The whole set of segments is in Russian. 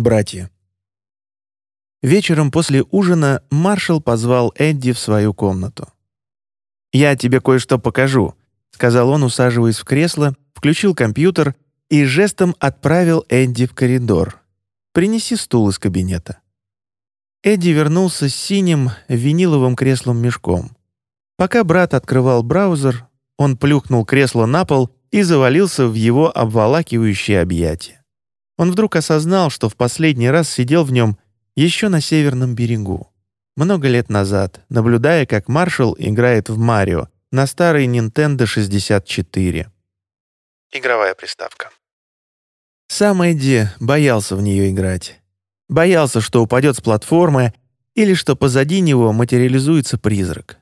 Братья. Вечером после ужина маршал позвал Эдди в свою комнату. «Я тебе кое-что покажу», — сказал он, усаживаясь в кресло, включил компьютер и жестом отправил Эдди в коридор. «Принеси стул из кабинета». Эдди вернулся с синим виниловым креслом-мешком. Пока брат открывал браузер, он плюхнул кресло на пол и завалился в его обволакивающее объятие. Он вдруг осознал, что в последний раз сидел в нем еще на северном берегу. Много лет назад, наблюдая, как Маршал играет в Марио на старой Nintendo 64. Игровая приставка. Сам Эдди боялся в нее играть. Боялся, что упадет с платформы или что позади него материализуется призрак.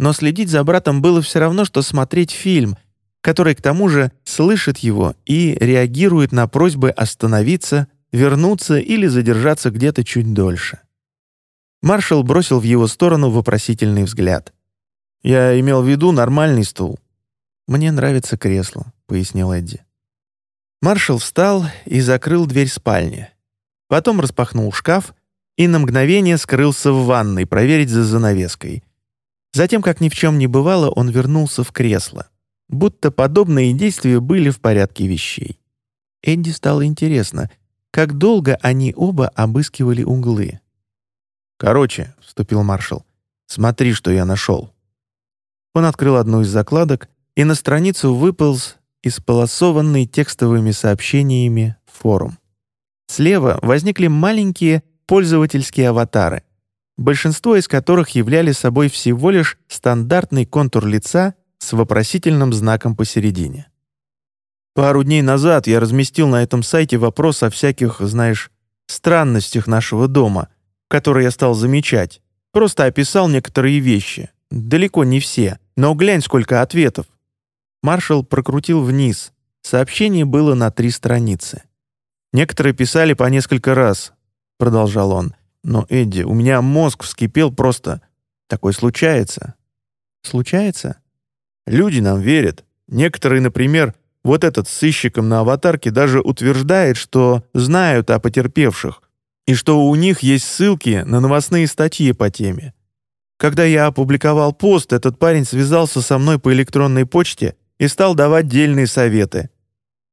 Но следить за братом было все равно, что смотреть фильм, который к тому же слышит его и реагирует на просьбы остановиться вернуться или задержаться где-то чуть дольше. Маршал бросил в его сторону вопросительный взгляд. «Я имел в виду нормальный стул». «Мне нравится кресло», — пояснил Эдди. Маршал встал и закрыл дверь спальни. Потом распахнул шкаф и на мгновение скрылся в ванной проверить за занавеской. Затем, как ни в чем не бывало, он вернулся в кресло. Будто подобные действия были в порядке вещей. Эдди стало интересно, как долго они оба обыскивали углы. «Короче», — вступил маршал, — «смотри, что я нашел». Он открыл одну из закладок, и на страницу выполз исполосованный текстовыми сообщениями форум. Слева возникли маленькие пользовательские аватары, большинство из которых являли собой всего лишь стандартный контур лица с вопросительным знаком посередине. Пару дней назад я разместил на этом сайте вопрос о всяких, знаешь, странностях нашего дома, которые я стал замечать. Просто описал некоторые вещи. Далеко не все, но глянь, сколько ответов. Маршал прокрутил вниз. Сообщение было на три страницы. Некоторые писали по несколько раз, продолжал он. Но, Эдди, у меня мозг вскипел просто. Такое случается. Случается? Люди нам верят. Некоторые, например, вот этот с сыщиком на аватарке даже утверждает, что знают о потерпевших и что у них есть ссылки на новостные статьи по теме. Когда я опубликовал пост, этот парень связался со мной по электронной почте и стал давать дельные советы.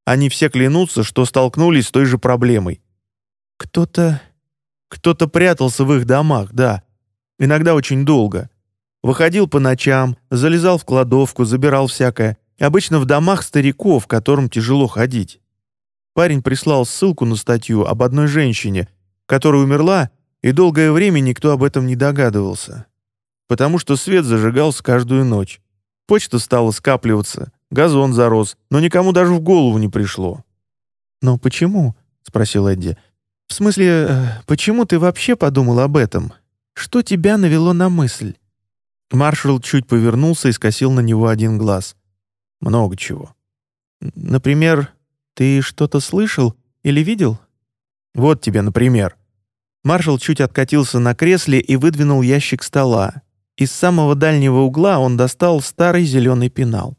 Они все клянутся, что столкнулись с той же проблемой. Кто-то... кто-то прятался в их домах, да. Иногда очень долго. Выходил по ночам, залезал в кладовку, забирал всякое — Обычно в домах стариков, которым тяжело ходить. Парень прислал ссылку на статью об одной женщине, которая умерла, и долгое время никто об этом не догадывался. Потому что свет зажигался каждую ночь. Почта стала скапливаться, газон зарос, но никому даже в голову не пришло. «Но почему?» — спросил Эдди. «В смысле, э, почему ты вообще подумал об этом? Что тебя навело на мысль?» Маршал чуть повернулся и скосил на него один глаз. Много чего. Например, ты что-то слышал или видел? Вот тебе, например. Маршал чуть откатился на кресле и выдвинул ящик стола. Из самого дальнего угла он достал старый зеленый пенал.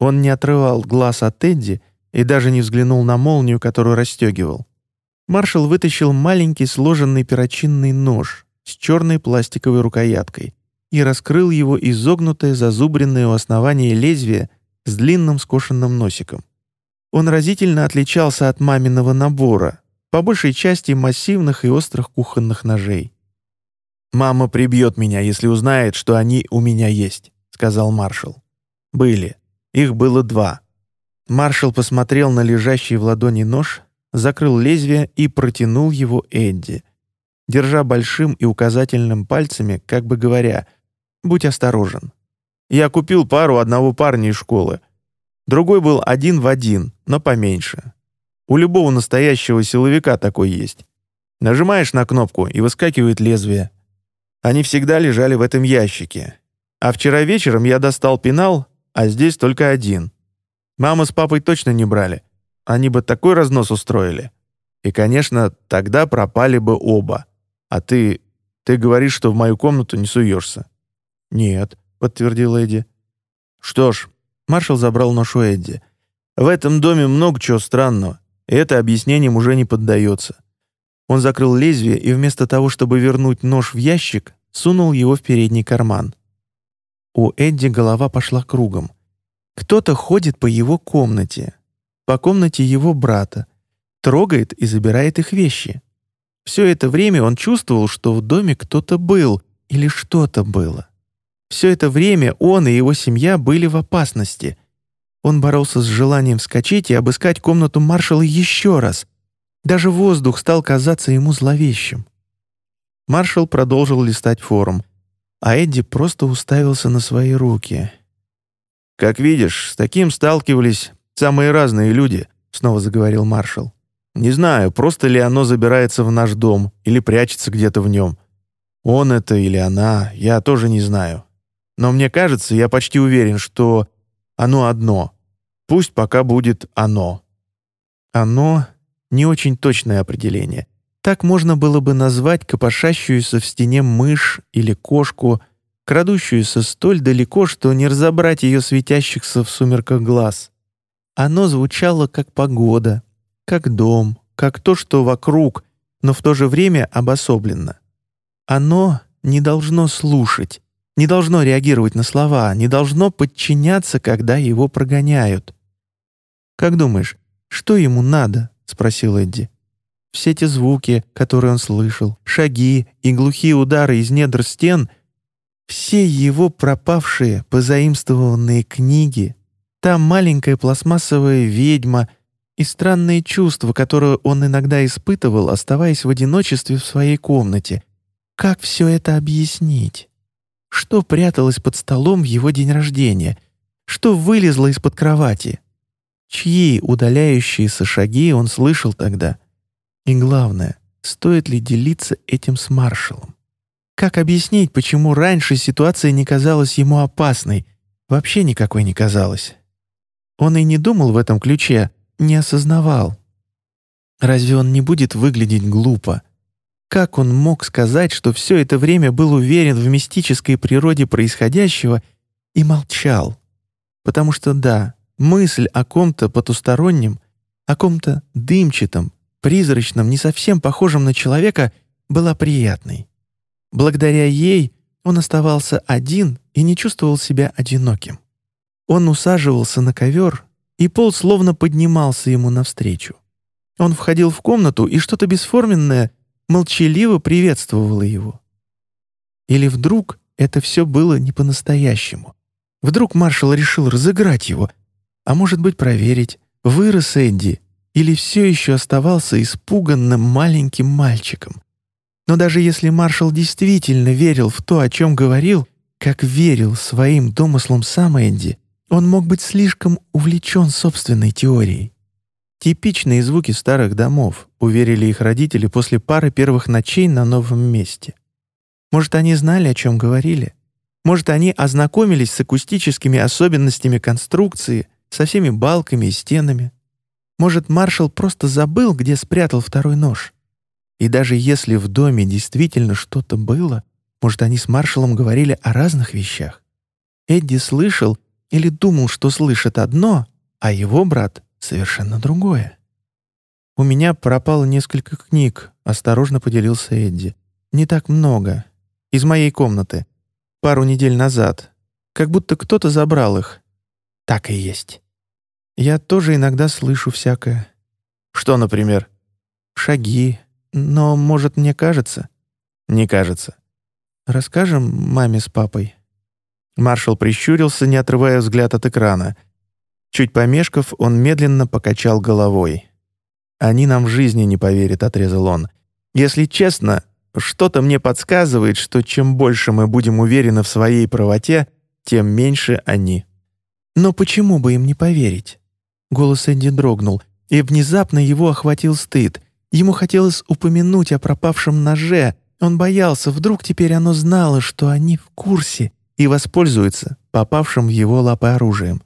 Он не отрывал глаз от Эдди и даже не взглянул на молнию, которую расстегивал. Маршал вытащил маленький сложенный перочинный нож с черной пластиковой рукояткой и раскрыл его изогнутое зазубренное у основания лезвие с длинным скошенным носиком. Он разительно отличался от маминого набора, по большей части массивных и острых кухонных ножей. «Мама прибьет меня, если узнает, что они у меня есть», — сказал маршал. «Были. Их было два». Маршал посмотрел на лежащий в ладони нож, закрыл лезвие и протянул его Эдди, держа большим и указательным пальцами, как бы говоря, «Будь осторожен». Я купил пару одного парня из школы. Другой был один в один, но поменьше. У любого настоящего силовика такой есть. Нажимаешь на кнопку, и выскакивает лезвие. Они всегда лежали в этом ящике. А вчера вечером я достал пенал, а здесь только один. Мама с папой точно не брали. Они бы такой разнос устроили. И, конечно, тогда пропали бы оба. А ты... ты говоришь, что в мою комнату не суешься. Нет. — подтвердил Эдди. «Что ж», — маршал забрал нож у Эдди, — «в этом доме много чего странного, и это объяснением уже не поддается. Он закрыл лезвие и вместо того, чтобы вернуть нож в ящик, сунул его в передний карман. У Эдди голова пошла кругом. Кто-то ходит по его комнате, по комнате его брата, трогает и забирает их вещи. Все это время он чувствовал, что в доме кто-то был или что-то было. Все это время он и его семья были в опасности. Он боролся с желанием вскочить и обыскать комнату маршала еще раз — даже воздух стал казаться ему зловещим. Маршал продолжил листать форум, а Эдди просто уставился на свои руки. «Как видишь, с таким сталкивались самые разные люди», — снова заговорил маршал. «Не знаю, просто ли оно забирается в наш дом или прячется где-то в нем. Он это или она, я тоже не знаю. Но мне кажется, я почти уверен, что оно одно. Пусть пока будет оно». «Оно» не очень точное определение. Так можно было бы назвать копошащуюся в стене мышь или кошку, крадущуюся столь далеко, что не разобрать ее светящихся в сумерках глаз. Оно звучало как погода, как дом, как то, что вокруг, но в то же время обособленно. Оно не должно слушать, не должно реагировать на слова, не должно подчиняться, когда его прогоняют. Как думаешь, что ему надо? — спросил Эдди. Все те звуки, которые он слышал, шаги и глухие удары из недр стен, все его пропавшие, позаимствованные книги, та маленькая пластмассовая ведьма и странные чувства, которые он иногда испытывал, оставаясь в одиночестве в своей комнате. Как все это объяснить? Что пряталось под столом в его день рождения? Что вылезло из-под кровати? Чьи удаляющиеся шаги он слышал тогда? И главное, стоит ли делиться этим с маршалом? Как объяснить, почему раньше ситуация не казалась ему опасной, вообще никакой не казалась? Он и не думал в этом ключе, не осознавал. Разве он не будет выглядеть глупо? Как он мог сказать, что все это время был уверен в мистической природе происходящего и молчал? Потому что да, Мысль о ком-то потустороннем, о ком-то дымчатом, призрачном, не совсем похожем на человека, была приятной. Благодаря ей он оставался один и не чувствовал себя одиноким. Он усаживался на ковер, и пол словно поднимался ему навстречу. Он входил в комнату, и что-то бесформенное молчаливо приветствовало его. Или вдруг это все было не по-настоящему. Вдруг маршал решил разыграть его, а может быть проверить, вырос Эдди или все еще оставался испуганным маленьким мальчиком. Но даже если маршал действительно верил в то, о чем говорил, как верил своим домыслам сам Эдди, он мог быть слишком увлечен собственной теорией. Типичные звуки старых домов, уверили их родители после пары первых ночей на новом месте. Может, они знали, о чем говорили? Может, они ознакомились с акустическими особенностями конструкции — со всеми балками и стенами. Может, маршал просто забыл, где спрятал второй нож. И даже если в доме действительно что-то было, может, они с маршалом говорили о разных вещах. Эдди слышал или думал, что слышит одно, а его брат — совершенно другое. «У меня пропало несколько книг», — осторожно поделился Эдди. «Не так много. Из моей комнаты. Пару недель назад. Как будто кто-то забрал их. Так и есть. Я тоже иногда слышу всякое. Что, например? Шаги. Но, может, мне кажется? Не кажется. Расскажем маме с папой. Маршал прищурился, не отрывая взгляд от экрана. Чуть помешков, он медленно покачал головой. «Они нам в жизни не поверят», — отрезал он. «Если честно, что-то мне подсказывает, что чем больше мы будем уверены в своей правоте, тем меньше они». Но почему бы им не поверить? Голос Энди дрогнул, и внезапно его охватил стыд. Ему хотелось упомянуть о пропавшем ноже. Он боялся, вдруг теперь оно знало, что они в курсе и воспользуется попавшим в его лапы оружием.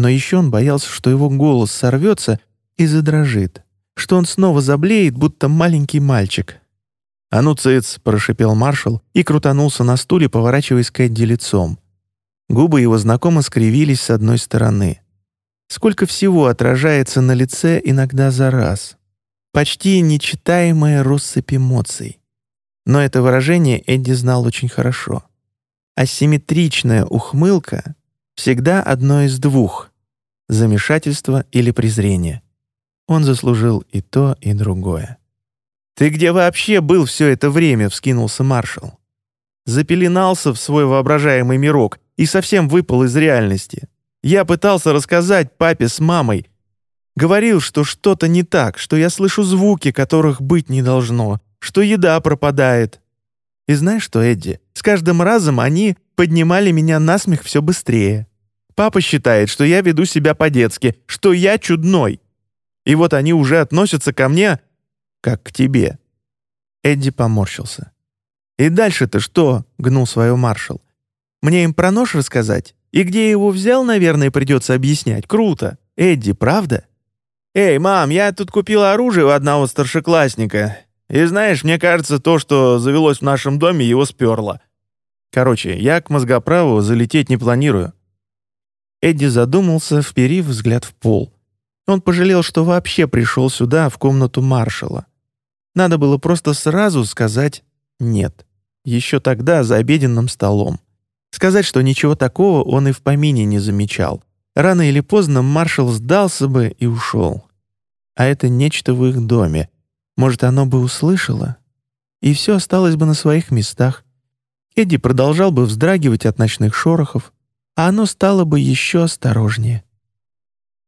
Но еще он боялся, что его голос сорвется и задрожит, что он снова заблеет, будто маленький мальчик. «А ну, цыц!» — прошипел маршал и крутанулся на стуле, поворачиваясь к Эдди лицом. Губы его знакомо скривились с одной стороны. Сколько всего отражается на лице иногда за раз. Почти нечитаемая россыпь эмоций. Но это выражение Эдди знал очень хорошо. Асимметричная ухмылка всегда одно из двух — замешательство или презрение. Он заслужил и то, и другое. «Ты где вообще был все это время?» — вскинулся маршал. Запеленался в свой воображаемый мирок и совсем выпал из реальности. Я пытался рассказать папе с мамой. Говорил, что что-то не так, что я слышу звуки, которых быть не должно, что еда пропадает. И знаешь что, Эдди, с каждым разом они поднимали меня на смех все быстрее. Папа считает, что я веду себя по-детски, что я чудной. И вот они уже относятся ко мне как к тебе». Эдди поморщился. «И дальше-то что?» — гнул свое маршал. «Мне им про нож рассказать? И где я его взял, наверное, придется объяснять. Круто. Эдди, правда?» «Эй, мам, я тут купил оружие у одного старшеклассника. И знаешь, мне кажется, то, что завелось в нашем доме, его сперло. Короче, я к мозгоправу залететь не планирую». Эдди задумался, вперив взгляд в пол. Он пожалел, что вообще пришел сюда, в комнату маршала. Надо было просто сразу сказать «нет». Еще тогда, за обеденным столом. Сказать, что ничего такого он и в помине не замечал. Рано или поздно маршал сдался бы и ушел. А это нечто в их доме. Может, оно бы услышало? И все осталось бы на своих местах. Эдди продолжал бы вздрагивать от ночных шорохов, а оно стало бы еще осторожнее.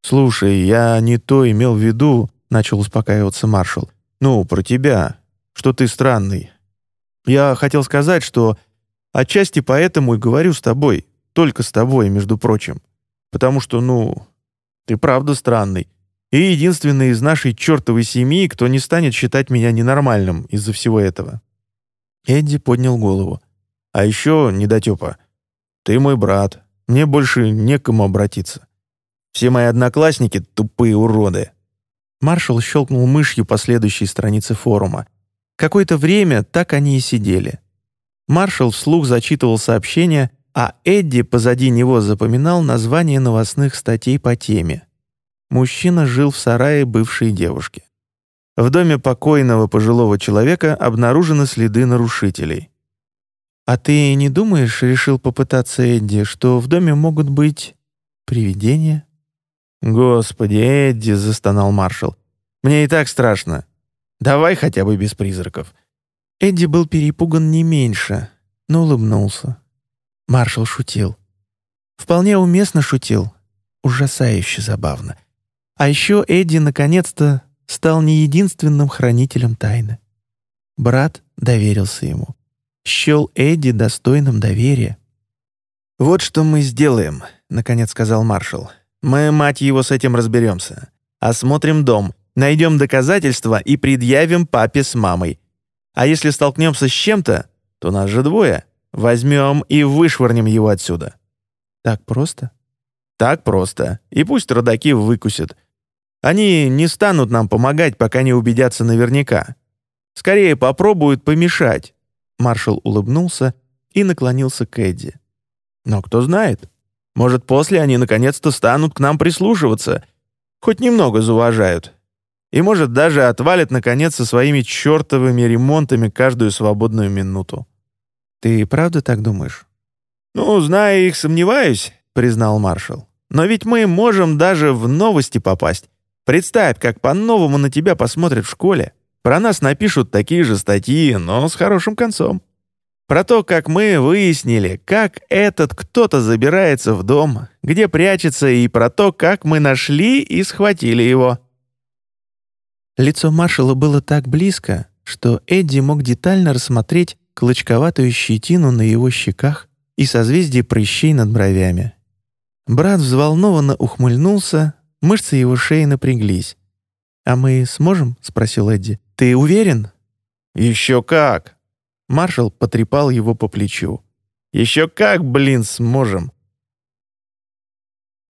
«Слушай, я не то имел в виду», — начал успокаиваться маршал. «Ну, про тебя, что ты странный. Я хотел сказать, что отчасти поэтому и говорю с тобой, только с тобой, между прочим. Потому что, ну, ты правда странный. И единственный из нашей чертовой семьи, кто не станет считать меня ненормальным из-за всего этого». Эдди поднял голову. «А еще, недотепа, ты мой брат. Мне больше некому обратиться. Все мои одноклассники — тупые уроды. Маршал щелкнул мышью по следующей странице форума. Какое-то время так они и сидели. Маршал вслух зачитывал сообщения, а Эдди позади него запоминал названия новостных статей по теме. Мужчина жил в сарае бывшей девушки. В доме покойного пожилого человека обнаружены следы нарушителей. «А ты не думаешь, — решил попытаться Эдди, — что в доме могут быть привидения?» «Господи, Эдди!» — застонал маршал. «Мне и так страшно. Давай хотя бы без призраков». Эдди был перепуган не меньше, но улыбнулся. Маршал шутил. Вполне уместно шутил. Ужасающе забавно. А еще Эдди наконец-то стал не единственным хранителем тайны. Брат доверился ему. Счел Эдди достойным доверия. «Вот что мы сделаем», — наконец сказал маршал. Мы, мать его, с этим разберемся. Осмотрим дом, найдем доказательства и предъявим папе с мамой. А если столкнемся с чем-то, то нас же двое. Возьмем и вышвырнем его отсюда». «Так просто?» «Так просто. И пусть родаки выкусят. Они не станут нам помогать, пока не убедятся наверняка. Скорее попробуют помешать». Маршал улыбнулся и наклонился к Эдди. «Но кто знает, может, после они наконец-то станут к нам прислушиваться. Хоть немного зауважают. И, может, даже отвалят, наконец, со своими чертовыми ремонтами каждую свободную минуту. Ты правда так думаешь? Ну, зная их, сомневаюсь, признал маршал. Но ведь мы можем даже в новости попасть. Представь, как по-новому на тебя посмотрят в школе. Про нас напишут такие же статьи, но с хорошим концом. Про то, как мы выяснили, как этот кто-то забирается в дом, где прячется, и про то, как мы нашли и схватили его. Лицо маршала было так близко, что Эдди мог детально рассмотреть клочковатую щетину на его щеках и созвездие прыщей над бровями. Брат взволнованно ухмыльнулся, мышцы его шеи напряглись. «А мы сможем?» — спросил Эдди. «Ты уверен?» «Еще как!» Маршал потрепал его по плечу. «Еще как, блин, сможем!»